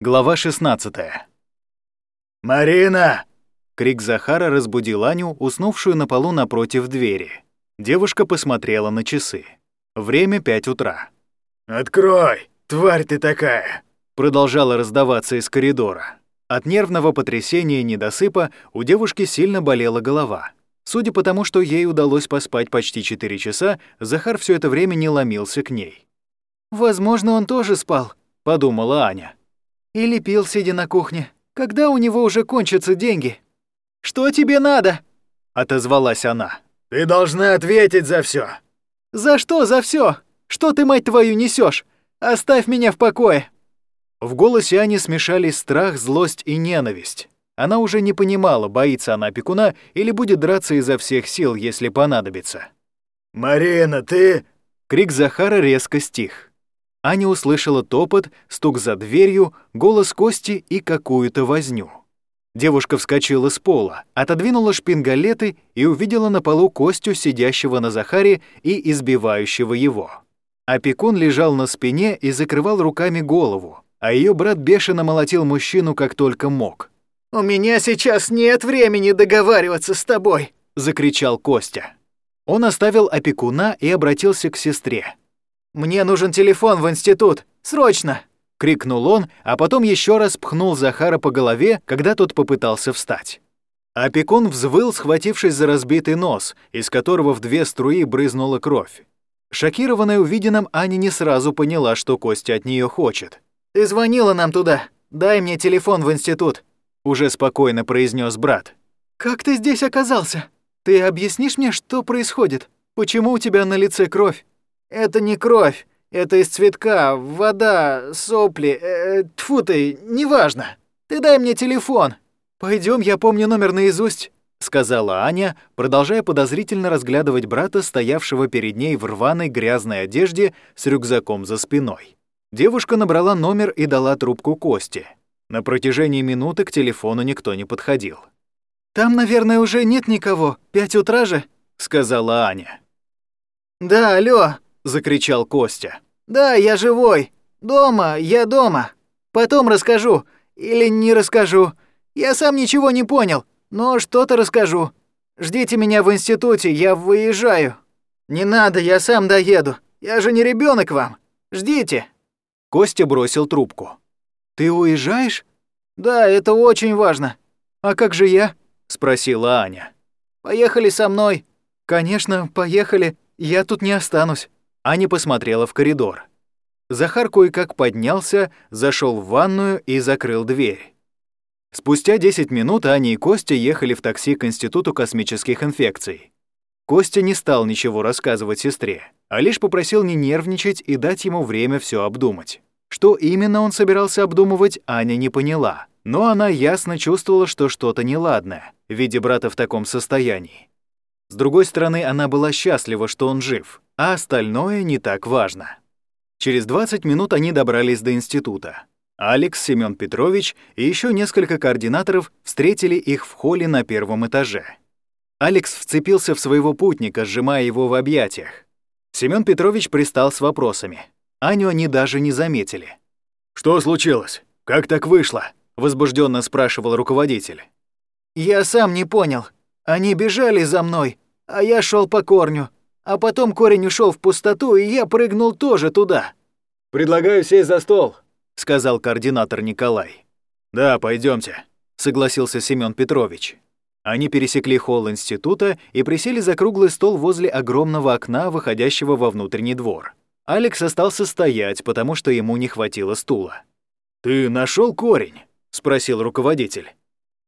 Глава 16. «Марина!» Крик Захара разбудил Аню, уснувшую на полу напротив двери. Девушка посмотрела на часы. Время 5 утра. «Открой! Тварь ты такая!» Продолжало раздаваться из коридора. От нервного потрясения и недосыпа у девушки сильно болела голова. Судя по тому, что ей удалось поспать почти 4 часа, Захар все это время не ломился к ней. «Возможно, он тоже спал», — подумала Аня. Или пил, сидя на кухне. Когда у него уже кончатся деньги? Что тебе надо? отозвалась она. Ты должна ответить за все. За что за все? Что ты, мать твою, несешь? Оставь меня в покое. В голосе Ани смешались страх, злость и ненависть. Она уже не понимала, боится она опекуна или будет драться изо всех сил, если понадобится. «Марина, ты...» Крик Захара резко стих. Аня услышала топот, стук за дверью, голос Кости и какую-то возню. Девушка вскочила с пола, отодвинула шпингалеты и увидела на полу Костю, сидящего на Захаре и избивающего его. Опекун лежал на спине и закрывал руками голову, а ее брат бешено молотил мужчину как только мог. «У меня сейчас нет времени договариваться с тобой!» — закричал Костя. Он оставил опекуна и обратился к сестре. «Мне нужен телефон в институт! Срочно!» — крикнул он, а потом еще раз пхнул Захара по голове, когда тот попытался встать. Опекун взвыл, схватившись за разбитый нос, из которого в две струи брызнула кровь. Шокированная увиденным, Аня не сразу поняла, что Костя от нее хочет. «Ты звонила нам туда. Дай мне телефон в институт», — уже спокойно произнес брат. «Как ты здесь оказался? Ты объяснишь мне, что происходит? Почему у тебя на лице кровь?» Это не кровь, это из цветка, вода, сопли, э, тьфу ты, неважно. Ты дай мне телефон. Пойдем, я помню номер наизусть, сказала Аня, продолжая подозрительно разглядывать брата, стоявшего перед ней в рваной грязной одежде с рюкзаком за спиной. Девушка набрала номер и дала трубку Косте. На протяжении минуты к телефону никто не подходил. «Там, наверное, уже нет никого. Пять утра же», — сказала Аня. «Да, алло», закричал Костя. Да, я живой. Дома, я дома. Потом расскажу или не расскажу. Я сам ничего не понял, но что-то расскажу. Ждите меня в институте, я выезжаю. Не надо, я сам доеду. Я же не ребенок вам. Ждите. Костя бросил трубку. Ты уезжаешь? Да, это очень важно. А как же я? спросила Аня. Поехали со мной. Конечно, поехали. Я тут не останусь. Аня посмотрела в коридор. Захар кое-как поднялся, зашел в ванную и закрыл дверь. Спустя 10 минут Аня и Костя ехали в такси к Институту космических инфекций. Костя не стал ничего рассказывать сестре, а лишь попросил не нервничать и дать ему время все обдумать. Что именно он собирался обдумывать, Аня не поняла, но она ясно чувствовала, что что-то неладное, видя брата в таком состоянии. С другой стороны, она была счастлива, что он жив, а остальное не так важно. Через 20 минут они добрались до института. Алекс, Семён Петрович и еще несколько координаторов встретили их в холле на первом этаже. Алекс вцепился в своего путника, сжимая его в объятиях. Семён Петрович пристал с вопросами. Аню они даже не заметили. «Что случилось? Как так вышло?» — возбужденно спрашивал руководитель. «Я сам не понял. Они бежали за мной, а я шел по корню. А потом корень ушел в пустоту, и я прыгнул тоже туда. «Предлагаю сесть за стол», — сказал координатор Николай. «Да, пойдемте, согласился Семён Петрович. Они пересекли холл института и присели за круглый стол возле огромного окна, выходящего во внутренний двор. Алекс остался стоять, потому что ему не хватило стула. «Ты нашел корень?» — спросил руководитель.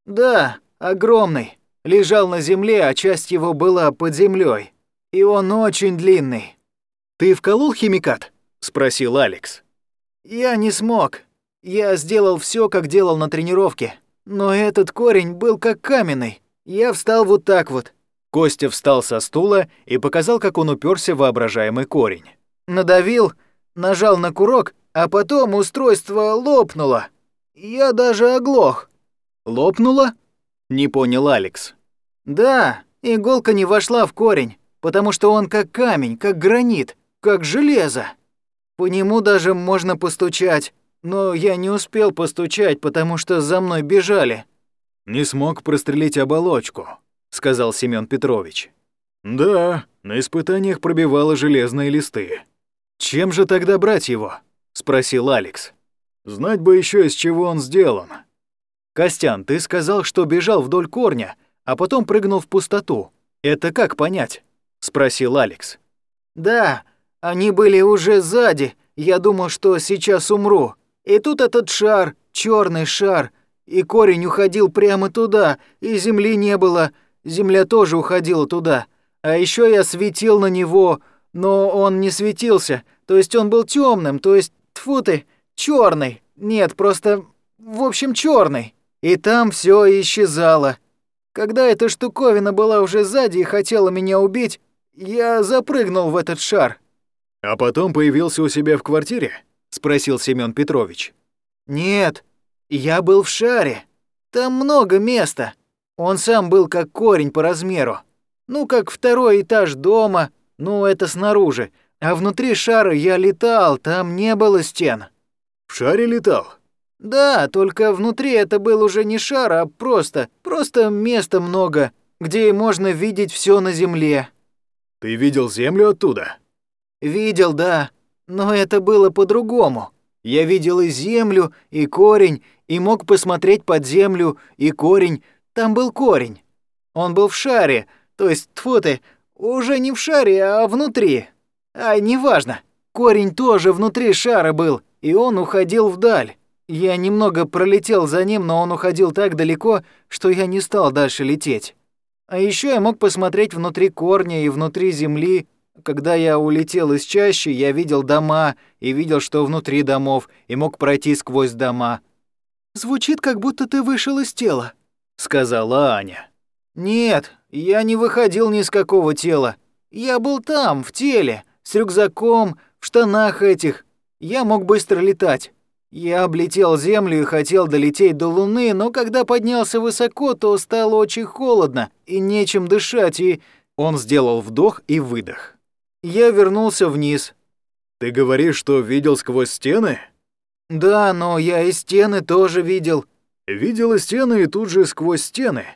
«Да, огромный. Лежал на земле, а часть его была под землей. И он очень длинный. Ты вколол химикат? спросил Алекс. Я не смог. Я сделал все, как делал на тренировке. Но этот корень был как каменный. Я встал вот так вот. Костя встал со стула и показал, как он уперся в воображаемый корень. Надавил, нажал на курок, а потом устройство лопнуло. Я даже оглох. Лопнуло? Не понял Алекс. Да, иголка не вошла в корень потому что он как камень, как гранит, как железо. По нему даже можно постучать. но я не успел постучать, потому что за мной бежали». «Не смог прострелить оболочку», — сказал Семён Петрович. «Да, на испытаниях пробивало железные листы. Чем же тогда брать его?» — спросил Алекс. «Знать бы еще, из чего он сделан». «Костян, ты сказал, что бежал вдоль корня, а потом прыгнул в пустоту. Это как понять?» — спросил Алекс. «Да, они были уже сзади. Я думал, что сейчас умру. И тут этот шар, черный шар, и корень уходил прямо туда, и земли не было. Земля тоже уходила туда. А еще я светил на него, но он не светился. То есть он был темным, то есть, тфу ты, черный. Нет, просто, в общем, черный. И там все исчезало. Когда эта штуковина была уже сзади и хотела меня убить, я запрыгнул в этот шар. А потом появился у себя в квартире? спросил Семён Петрович. Нет, я был в шаре. Там много места. Он сам был как корень по размеру. Ну, как второй этаж дома, ну, это снаружи. А внутри шара я летал, там не было стен. В шаре летал? Да, только внутри это был уже не шар, а просто, просто места много, где можно видеть все на земле. Ты видел землю оттуда? Видел, да, но это было по-другому. Я видел и землю, и корень, и мог посмотреть под землю, и корень. Там был корень. Он был в шаре, то есть, тьфу ты, уже не в шаре, а внутри. А неважно. Корень тоже внутри шара был, и он уходил вдаль. Я немного пролетел за ним, но он уходил так далеко, что я не стал дальше лететь. А еще я мог посмотреть внутри корня и внутри земли. Когда я улетел из чащи, я видел дома и видел, что внутри домов, и мог пройти сквозь дома. «Звучит, как будто ты вышел из тела», — сказала Аня. «Нет, я не выходил ни из какого тела. Я был там, в теле, с рюкзаком, в штанах этих. Я мог быстро летать. Я облетел Землю и хотел долететь до Луны, но когда поднялся высоко, то стало очень холодно и нечем дышать, и... Он сделал вдох и выдох. Я вернулся вниз. Ты говоришь, что видел сквозь стены? Да, но я и стены тоже видел. Видел и стены, и тут же сквозь стены.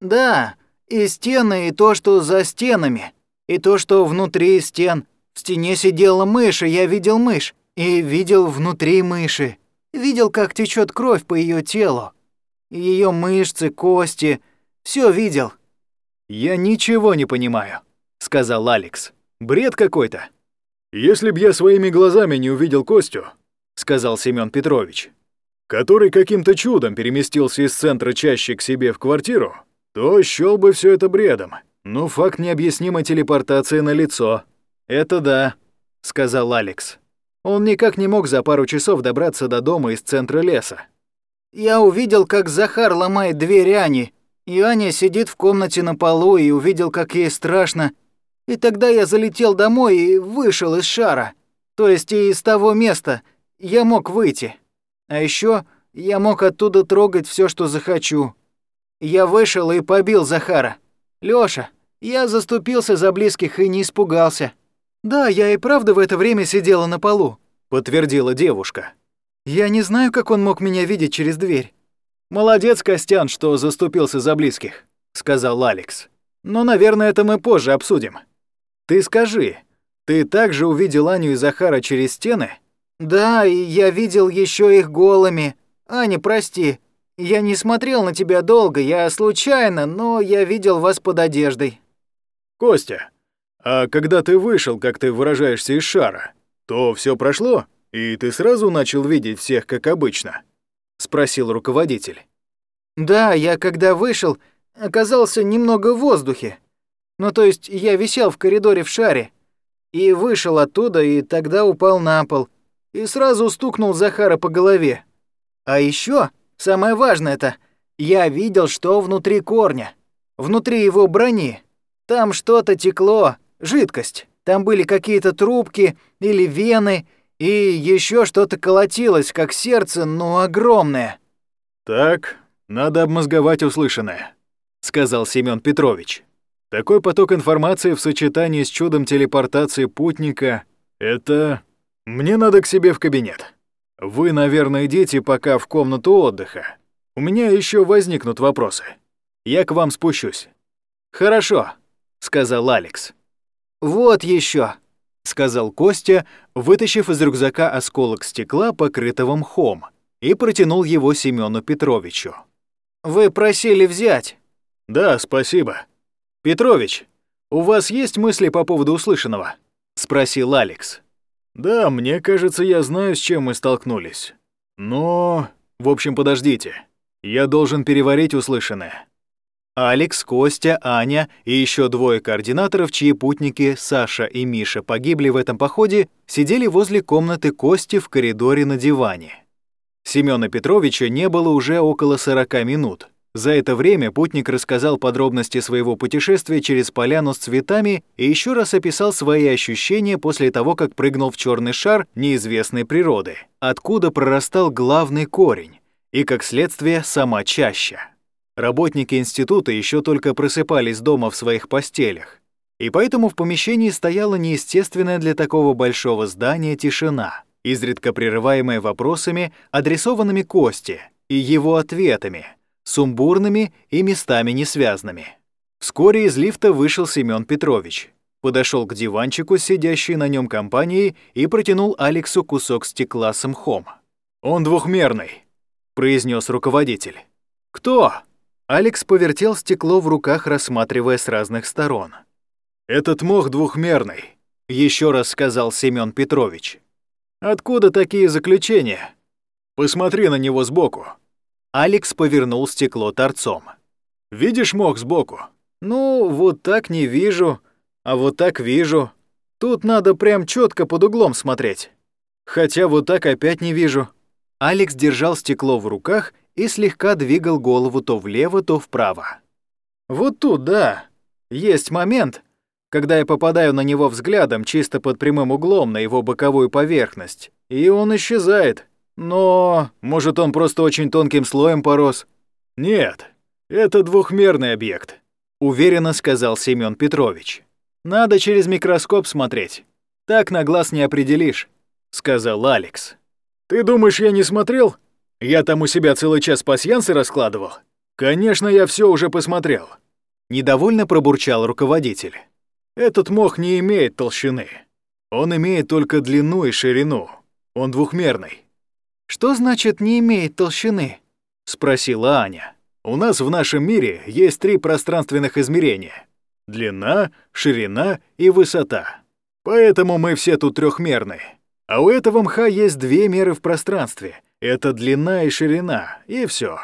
Да, и стены, и то, что за стенами, и то, что внутри стен. В стене сидела мышь, и я видел мышь. И видел внутри мыши. Видел, как течет кровь по ее телу. Ее мышцы, кости. Все видел. «Я ничего не понимаю», — сказал Алекс. «Бред какой-то». «Если б я своими глазами не увидел Костю», — сказал Семён Петрович, который каким-то чудом переместился из центра чаще к себе в квартиру, то счёл бы все это бредом. Ну, факт необъяснимой телепортации на лицо. «Это да», — сказал Алекс. Он никак не мог за пару часов добраться до дома из центра леса. Я увидел, как Захар ломает дверь Ани, и Аня сидит в комнате на полу, и увидел, как ей страшно. И тогда я залетел домой и вышел из шара. То есть из того места я мог выйти. А еще я мог оттуда трогать все, что захочу. Я вышел и побил Захара. Лёша, я заступился за близких и не испугался. «Да, я и правда в это время сидела на полу», — подтвердила девушка. «Я не знаю, как он мог меня видеть через дверь». «Молодец, Костян, что заступился за близких», — сказал Алекс. «Но, наверное, это мы позже обсудим. Ты скажи, ты также увидел Аню и Захара через стены?» «Да, и я видел еще их голыми. Аня, прости, я не смотрел на тебя долго, я случайно, но я видел вас под одеждой». «Костя, а когда ты вышел, как ты выражаешься, из шара, то все прошло, и ты сразу начал видеть всех как обычно?» — спросил руководитель. «Да, я когда вышел, оказался немного в воздухе. Ну, то есть я висел в коридоре в шаре. И вышел оттуда, и тогда упал на пол. И сразу стукнул Захара по голове. А еще самое важное это, я видел, что внутри корня, внутри его брони. Там что-то текло, жидкость. Там были какие-то трубки или вены, и еще что-то колотилось, как сердце, но огромное. «Так, надо обмозговать услышанное», — сказал Семён Петрович. «Такой поток информации в сочетании с чудом телепортации путника — это... Мне надо к себе в кабинет. Вы, наверное, идите пока в комнату отдыха. У меня еще возникнут вопросы. Я к вам спущусь». «Хорошо», — сказал Алекс. «Вот еще, сказал Костя, вытащив из рюкзака осколок стекла, покрытого мхом, и протянул его Семену Петровичу. «Вы просили взять». «Да, спасибо. Петрович, у вас есть мысли по поводу услышанного?» — спросил Алекс. «Да, мне кажется, я знаю, с чем мы столкнулись. Но... В общем, подождите. Я должен переварить услышанное. Алекс, Костя, Аня и еще двое координаторов, чьи путники Саша и Миша погибли в этом походе, сидели возле комнаты Кости в коридоре на диване. Семёна Петровича не было уже около 40 минут. За это время путник рассказал подробности своего путешествия через поляну с цветами и еще раз описал свои ощущения после того, как прыгнул в черный шар неизвестной природы, откуда прорастал главный корень, и, как следствие, сама чаща. Работники института еще только просыпались дома в своих постелях, и поэтому в помещении стояла неестественная для такого большого здания тишина, изредка прерываемая вопросами, адресованными Косте, и его ответами, сумбурными и местами несвязными. Вскоре из лифта вышел Семен Петрович, подошел к диванчику, сидящей на нем компанией, и протянул Алексу кусок стекла с мхом. «Он двухмерный», — произнес руководитель. «Кто?» Алекс повертел стекло в руках, рассматривая с разных сторон. «Этот мох двухмерный», — еще раз сказал Семен Петрович. «Откуда такие заключения? Посмотри на него сбоку». Алекс повернул стекло торцом. «Видишь мох сбоку?» «Ну, вот так не вижу, а вот так вижу. Тут надо прям четко под углом смотреть. Хотя вот так опять не вижу». Алекс держал стекло в руках и слегка двигал голову то влево, то вправо. Вот тут, да, есть момент, когда я попадаю на него взглядом чисто под прямым углом на его боковую поверхность, и он исчезает. Но, может, он просто очень тонким слоем порос? Нет, это двухмерный объект, уверенно сказал Семён Петрович. Надо через микроскоп смотреть. Так на глаз не определишь, сказал Алекс. Ты думаешь, я не смотрел? Я там у себя целый час пасьянсы раскладывал. Конечно, я все уже посмотрел. Недовольно пробурчал руководитель. Этот мох не имеет толщины. Он имеет только длину и ширину. Он двухмерный. Что значит не имеет толщины? Спросила Аня. У нас в нашем мире есть три пространственных измерения. Длина, ширина и высота. Поэтому мы все тут трехмерные. А у этого мха есть две меры в пространстве — это длина и ширина, и все.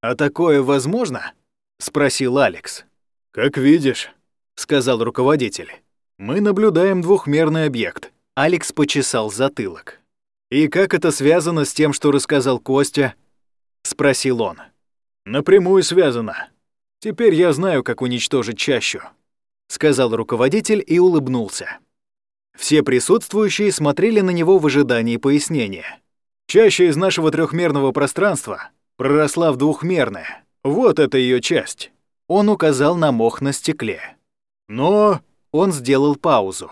«А такое возможно?» — спросил Алекс. «Как видишь», — сказал руководитель. «Мы наблюдаем двухмерный объект». Алекс почесал затылок. «И как это связано с тем, что рассказал Костя?» — спросил он. «Напрямую связано. Теперь я знаю, как уничтожить чащу», — сказал руководитель и улыбнулся. Все присутствующие смотрели на него в ожидании пояснения. Чаще из нашего трехмерного пространства проросла в двухмерное. Вот это ее часть. Он указал на мох на стекле. Но он сделал паузу.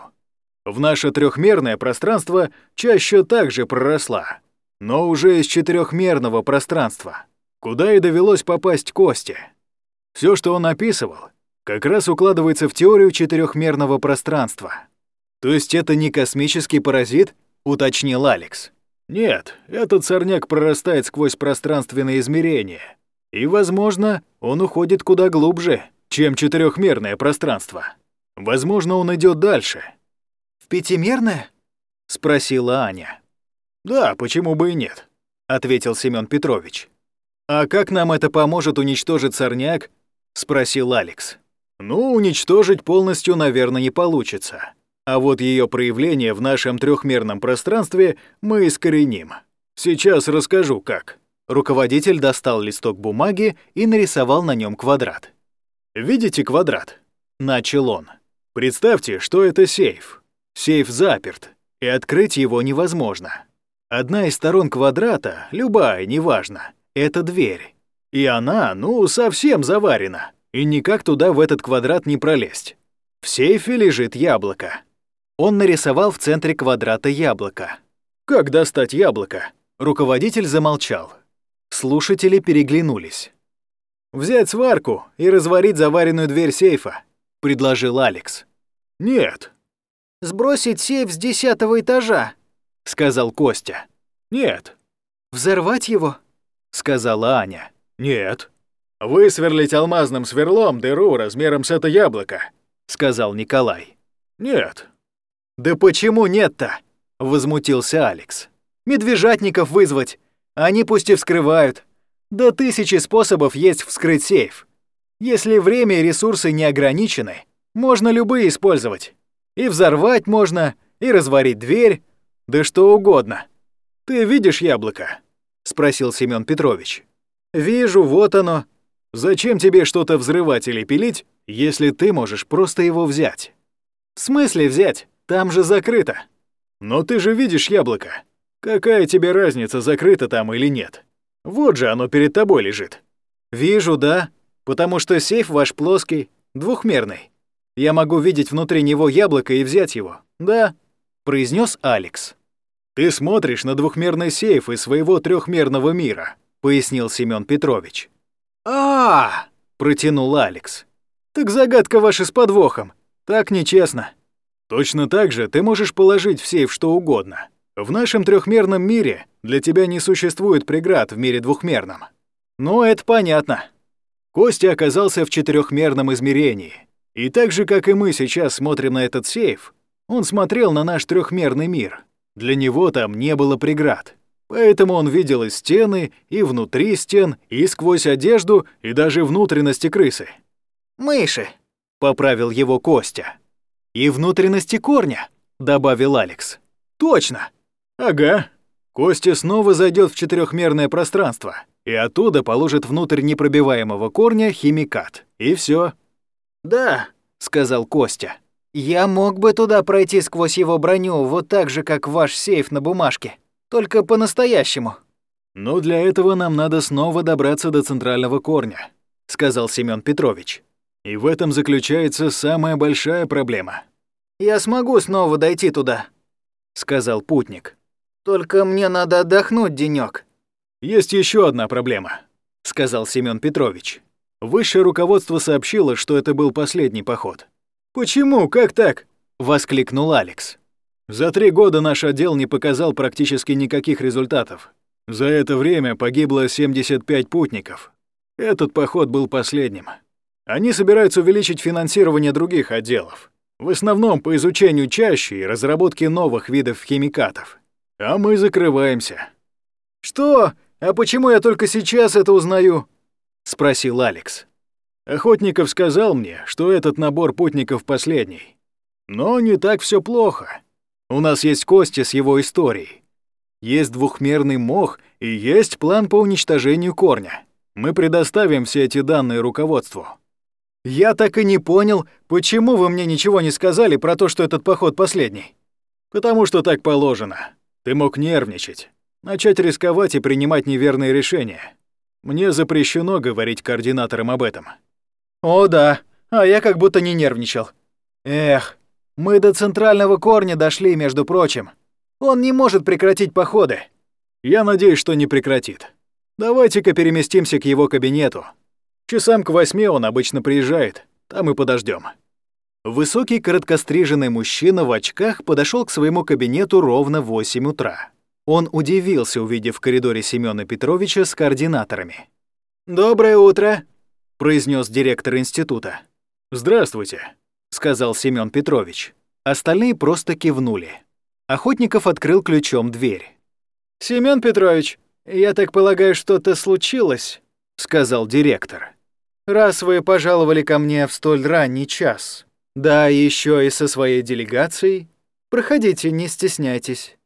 В наше трехмерное пространство чаще также проросла, но уже из четырехмерного пространства, куда и довелось попасть Косте. Все, что он описывал, как раз укладывается в теорию четырехмерного пространства. То есть это не космический паразит, уточнил Алекс. Нет, этот сорняк прорастает сквозь пространственные измерения. И, возможно, он уходит куда глубже, чем четырехмерное пространство. Возможно, он идет дальше. «В пятимерное?» — спросила Аня. «Да, почему бы и нет», — ответил Семён Петрович. «А как нам это поможет уничтожить сорняк?» — спросил Алекс. «Ну, уничтожить полностью, наверное, не получится. А вот ее проявление в нашем трехмерном пространстве мы искореним. Сейчас расскажу, как. Руководитель достал листок бумаги и нарисовал на нем квадрат. «Видите квадрат?» — начал он. «Представьте, что это сейф. Сейф заперт, и открыть его невозможно. Одна из сторон квадрата, любая, неважно, это дверь. И она, ну, совсем заварена, и никак туда в этот квадрат не пролезть. В сейфе лежит яблоко. Он нарисовал в центре квадрата яблоко. «Как достать яблоко?» Руководитель замолчал. Слушатели переглянулись. «Взять сварку и разварить заваренную дверь сейфа», — предложил Алекс. «Нет», «Сбросить сейф с десятого этажа», — сказал Костя. «Нет». «Взорвать его?» — сказала Аня. «Нет». «Высверлить алмазным сверлом дыру размером с это яблоко», — сказал Николай. «Нет». «Да почему нет-то?» — возмутился Алекс. «Медвежатников вызвать. Они пусть и вскрывают. Да тысячи способов есть вскрыть сейф. Если время и ресурсы не ограничены, можно любые использовать. И взорвать можно, и разварить дверь, да что угодно. Ты видишь яблоко? спросил Семён Петрович. Вижу, вот оно. Зачем тебе что-то взрывать или пилить, если ты можешь просто его взять? В смысле взять? Там же закрыто. Но ты же видишь яблоко. Какая тебе разница, закрыто там или нет? Вот же оно перед тобой лежит. Вижу, да, потому что сейф ваш плоский, двухмерный. Я могу видеть внутри него яблоко и взять его. Да, произнес Алекс. Ты смотришь на двухмерный сейф из своего трехмерного мира, пояснил Семён Петрович. А, -а, -а протянул Алекс. Так загадка ваша с подвохом. Так нечестно. Точно так же ты можешь положить в сейф что угодно. В нашем трехмерном мире для тебя не существует преград в мире двухмерном. Ну, это понятно. Костя оказался в четырехмерном измерении, и так же, как и мы сейчас смотрим на этот сейф, он смотрел на наш трехмерный мир. Для него там не было преград. Поэтому он видел и стены, и внутри стен, и сквозь одежду, и даже внутренности крысы. «Мыши», — поправил его Костя. «И внутренности корня», — добавил Алекс. «Точно!» «Ага». Костя снова зайдет в четырехмерное пространство и оттуда положит внутрь непробиваемого корня химикат. И все. «Да», — сказал Костя. «Я мог бы туда пройти сквозь его броню, вот так же, как ваш сейф на бумажке. Только по-настоящему». «Но для этого нам надо снова добраться до центрального корня», — сказал Семён Петрович. «И в этом заключается самая большая проблема». «Я смогу снова дойти туда», — сказал путник. «Только мне надо отдохнуть денёк». «Есть еще одна проблема», — сказал Семён Петрович. Высшее руководство сообщило, что это был последний поход. «Почему? Как так?» — воскликнул Алекс. «За три года наш отдел не показал практически никаких результатов. За это время погибло 75 путников. Этот поход был последним. Они собираются увеличить финансирование других отделов, в основном по изучению чаще и разработке новых видов химикатов. А мы закрываемся». «Что? А почему я только сейчас это узнаю?» — спросил Алекс. Охотников сказал мне, что этот набор путников последний. Но не так все плохо. У нас есть Костя с его историей. Есть двухмерный мох и есть план по уничтожению корня. Мы предоставим все эти данные руководству. Я так и не понял, почему вы мне ничего не сказали про то, что этот поход последний. Потому что так положено. Ты мог нервничать, начать рисковать и принимать неверные решения. Мне запрещено говорить координаторам об этом. О да, а я как будто не нервничал. Эх, мы до центрального корня дошли, между прочим. Он не может прекратить походы. Я надеюсь, что не прекратит. Давайте-ка переместимся к его кабинету. Часам к восьми он обычно приезжает, там и подождем. Высокий короткостриженный мужчина в очках подошел к своему кабинету ровно в 8 утра. Он удивился, увидев в коридоре Семёна Петровича с координаторами. «Доброе утро», — произнес директор института. «Здравствуйте», — сказал Семён Петрович. Остальные просто кивнули. Охотников открыл ключом дверь. «Семён Петрович, я так полагаю, что-то случилось», — сказал директор. «Раз вы пожаловали ко мне в столь ранний час, да еще и со своей делегацией, проходите, не стесняйтесь».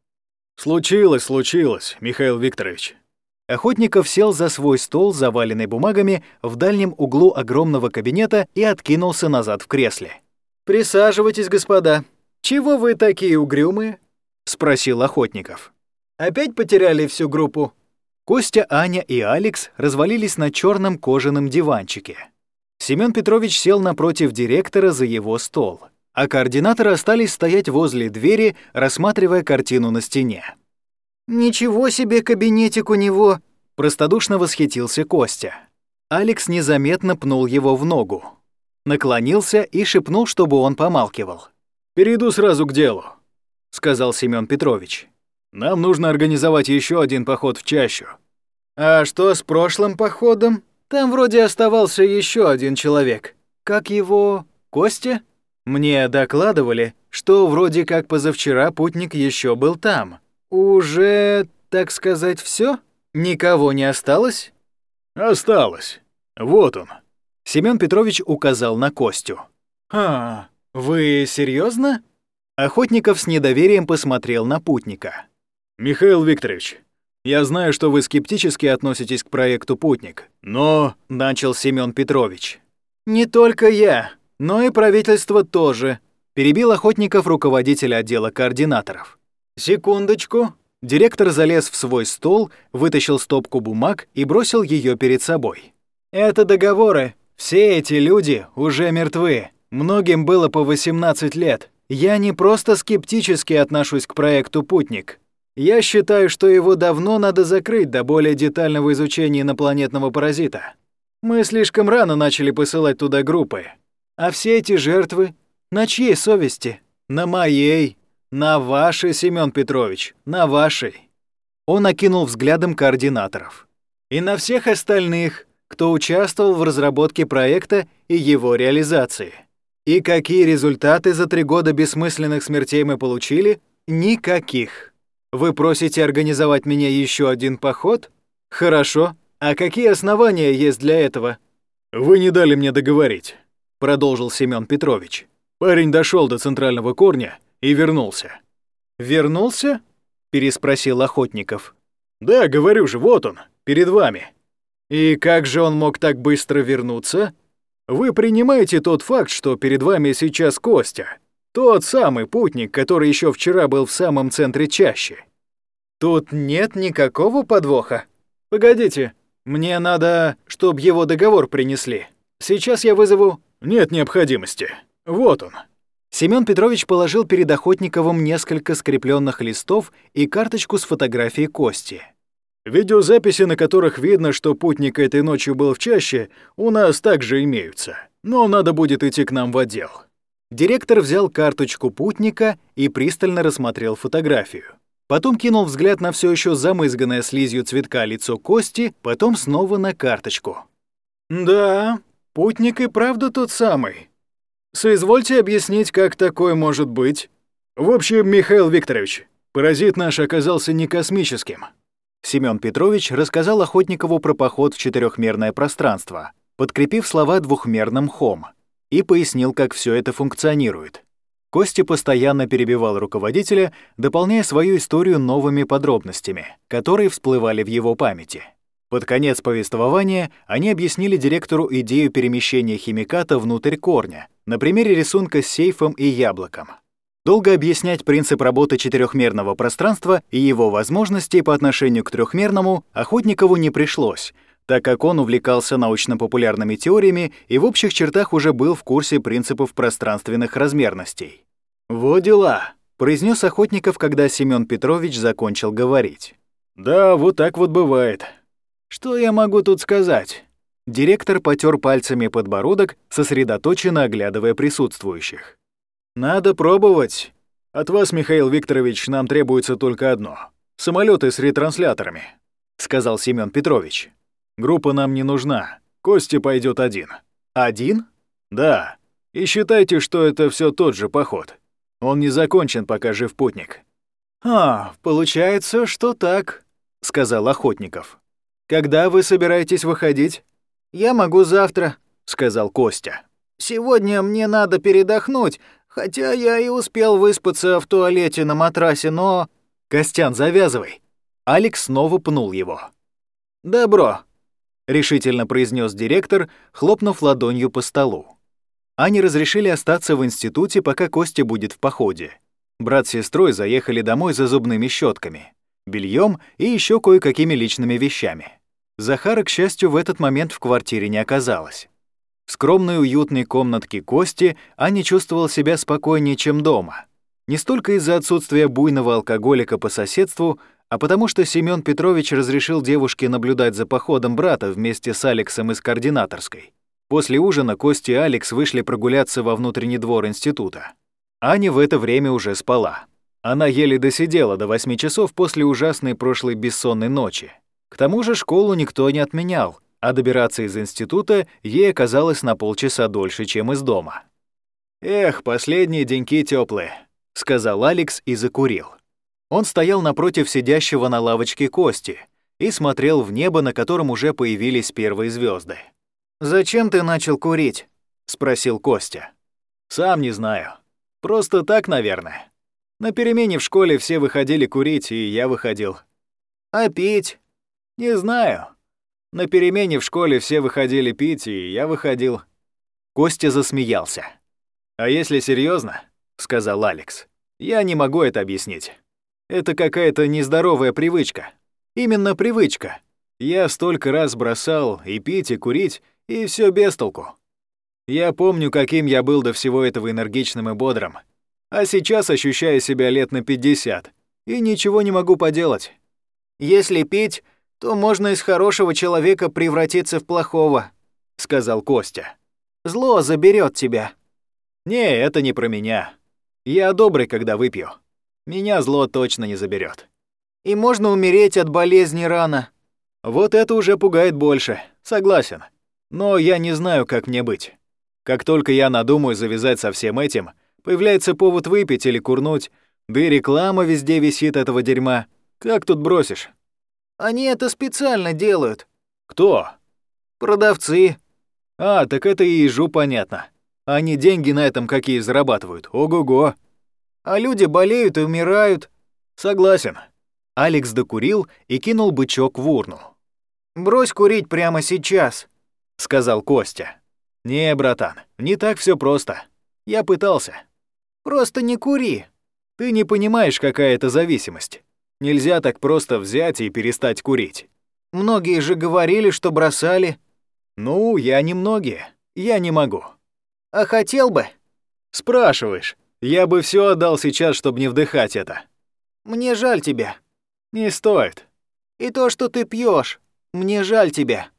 «Случилось, случилось, Михаил Викторович». Охотников сел за свой стол, заваленный бумагами, в дальнем углу огромного кабинета и откинулся назад в кресле. «Присаживайтесь, господа. Чего вы такие угрюмые?» — спросил Охотников. «Опять потеряли всю группу?» Костя, Аня и Алекс развалились на черном кожаном диванчике. Семён Петрович сел напротив директора за его стол а координаторы остались стоять возле двери, рассматривая картину на стене. Ничего себе кабинетик у него!» Простодушно восхитился Костя. Алекс незаметно пнул его в ногу. Наклонился и шепнул, чтобы он помалкивал. «Перейду сразу к делу», — сказал Семён Петрович. «Нам нужно организовать еще один поход в чащу». «А что с прошлым походом? Там вроде оставался еще один человек. Как его... Костя?» Мне докладывали, что вроде как позавчера путник еще был там. Уже, так сказать, все? Никого не осталось? Осталось. Вот он. Семён Петрович указал на Костю. А, вы серьезно? Охотников с недоверием посмотрел на путника. Михаил Викторович, я знаю, что вы скептически относитесь к проекту «Путник», но...» — начал Семён Петрович. «Не только я, но и правительство тоже», — перебил охотников руководитель отдела координаторов. «Секундочку». Директор залез в свой стол, вытащил стопку бумаг и бросил ее перед собой. «Это договоры. Все эти люди уже мертвы. Многим было по 18 лет. Я не просто скептически отношусь к проекту «Путник». Я считаю, что его давно надо закрыть до более детального изучения инопланетного паразита. Мы слишком рано начали посылать туда группы. А все эти жертвы на чьей совести? На моей. На вашей, Семён Петрович, на вашей. Он окинул взглядом координаторов. И на всех остальных, кто участвовал в разработке проекта и его реализации. И какие результаты за три года бессмысленных смертей мы получили? Никаких. Вы просите организовать меня еще один поход? Хорошо. А какие основания есть для этого? Вы не дали мне договорить продолжил Семён Петрович. Парень дошел до центрального корня и вернулся. Вернулся? переспросил Охотников. Да, говорю же, вот он, перед вами. И как же он мог так быстро вернуться? Вы принимаете тот факт, что перед вами сейчас Костя, тот самый путник, который еще вчера был в самом центре чащи. Тут нет никакого подвоха. Погодите, мне надо, чтобы его договор принесли. Сейчас я вызову нет необходимости. Вот он». Семён Петрович положил перед Охотниковым несколько скрепленных листов и карточку с фотографией Кости. «Видеозаписи, на которых видно, что путник этой ночью был в чаще, у нас также имеются. Но надо будет идти к нам в отдел». Директор взял карточку путника и пристально рассмотрел фотографию. Потом кинул взгляд на все еще замызганное слизью цветка лицо Кости, потом снова на карточку. «Да, Путник и правда тот самый. Соизвольте объяснить, как такое может быть. В общем, Михаил Викторович, паразит наш оказался не космическим. Семён Петрович рассказал Охотникову про поход в четырехмерное пространство, подкрепив слова двухмерным хом, и пояснил, как все это функционирует. Костя постоянно перебивал руководителя, дополняя свою историю новыми подробностями, которые всплывали в его памяти. Под конец повествования они объяснили директору идею перемещения химиката внутрь корня на примере рисунка с сейфом и яблоком. Долго объяснять принцип работы четырехмерного пространства и его возможности по отношению к трехмерному Охотникову не пришлось, так как он увлекался научно-популярными теориями и в общих чертах уже был в курсе принципов пространственных размерностей. «Во дела», — произнес Охотников, когда Семён Петрович закончил говорить. «Да, вот так вот бывает», что я могу тут сказать? Директор потер пальцами подбородок, сосредоточенно оглядывая присутствующих. Надо пробовать. От вас, Михаил Викторович, нам требуется только одно самолеты с ретрансляторами, сказал Семён Петрович. Группа нам не нужна. Костя пойдет один. Один? Да. И считайте, что это все тот же поход. Он не закончен, пока жив путник. А, получается, что так, сказал Охотников. Когда вы собираетесь выходить? Я могу завтра, сказал Костя. Сегодня мне надо передохнуть, хотя я и успел выспаться в туалете на матрасе, но... Костян, завязывай. Алекс снова пнул его. Добро, решительно произнес директор, хлопнув ладонью по столу. Они разрешили остаться в институте, пока Костя будет в походе. Брат с сестрой заехали домой за зубными щетками, бельем и еще кое-какими личными вещами. Захара, к счастью, в этот момент в квартире не оказалось. В скромной уютной комнатке Кости Аня чувствовал себя спокойнее, чем дома. Не столько из-за отсутствия буйного алкоголика по соседству, а потому что Семён Петрович разрешил девушке наблюдать за походом брата вместе с Алексом из координаторской. После ужина Костя и Алекс вышли прогуляться во внутренний двор института. Аня в это время уже спала. Она еле досидела до восьми часов после ужасной прошлой бессонной ночи. К тому же школу никто не отменял, а добираться из института ей оказалось на полчаса дольше, чем из дома. «Эх, последние деньки теплые, сказал Алекс и закурил. Он стоял напротив сидящего на лавочке Кости и смотрел в небо, на котором уже появились первые звезды. «Зачем ты начал курить?» — спросил Костя. «Сам не знаю. Просто так, наверное. На перемене в школе все выходили курить, и я выходил. А пить? Не знаю. На перемене в школе все выходили пить, и я выходил. Костя засмеялся. А если серьезно, сказал Алекс, я не могу это объяснить. Это какая-то нездоровая привычка. Именно привычка. Я столько раз бросал и пить, и курить, и все без толку. Я помню, каким я был до всего этого энергичным и бодрым. А сейчас ощущаю себя лет на 50 и ничего не могу поделать. Если пить, то можно из хорошего человека превратиться в плохого, сказал Костя. Зло заберет тебя. Не, это не про меня. Я добрый, когда выпью. Меня зло точно не заберет. И можно умереть от болезни рано. Вот это уже пугает больше, согласен. Но я не знаю, как мне быть. Как только я надумаю завязать со всем этим, Появляется повод выпить или курнуть, да и реклама везде висит этого дерьма. Как тут бросишь? Они это специально делают. Кто? Продавцы. А, так это и ежу понятно. Они деньги на этом какие зарабатывают. Ого-го. А люди болеют и умирают. Согласен. Алекс докурил и кинул бычок в урну. «Брось курить прямо сейчас», — сказал Костя. «Не, братан, не так все просто. Я пытался. Просто не кури. Ты не понимаешь, какая это зависимость. Нельзя так просто взять и перестать курить. Многие же говорили, что бросали. Ну, я не многие. Я не могу. А хотел бы? Спрашиваешь. Я бы все отдал сейчас, чтобы не вдыхать это. Мне жаль тебя. Не стоит. И то, что ты пьешь, мне жаль тебя.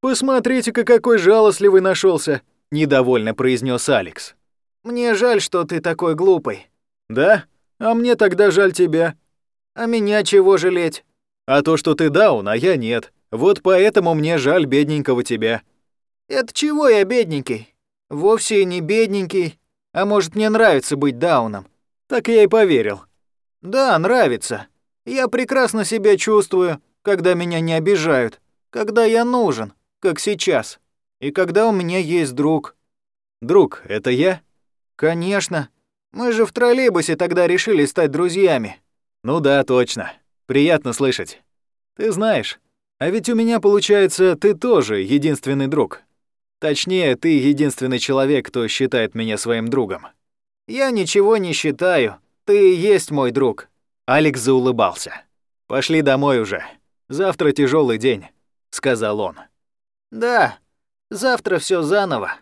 Посмотрите-ка, какой жалостливый нашелся, недовольно произнес Алекс. Мне жаль, что ты такой глупый. Да? А мне тогда жаль тебя. А меня чего жалеть? А то, что ты даун, а я нет. Вот поэтому мне жаль бедненького тебя. Это чего я бедненький? Вовсе не бедненький. А может, мне нравится быть дауном? Так я и поверил. Да, нравится. Я прекрасно себя чувствую, когда меня не обижают, когда я нужен, как сейчас, и когда у меня есть друг. Друг, это я? «Конечно. Мы же в троллейбусе тогда решили стать друзьями». «Ну да, точно. Приятно слышать. Ты знаешь, а ведь у меня, получается, ты тоже единственный друг. Точнее, ты единственный человек, кто считает меня своим другом». «Я ничего не считаю. Ты есть мой друг». Алекс заулыбался. «Пошли домой уже. Завтра тяжелый день», — сказал он. «Да, завтра все заново».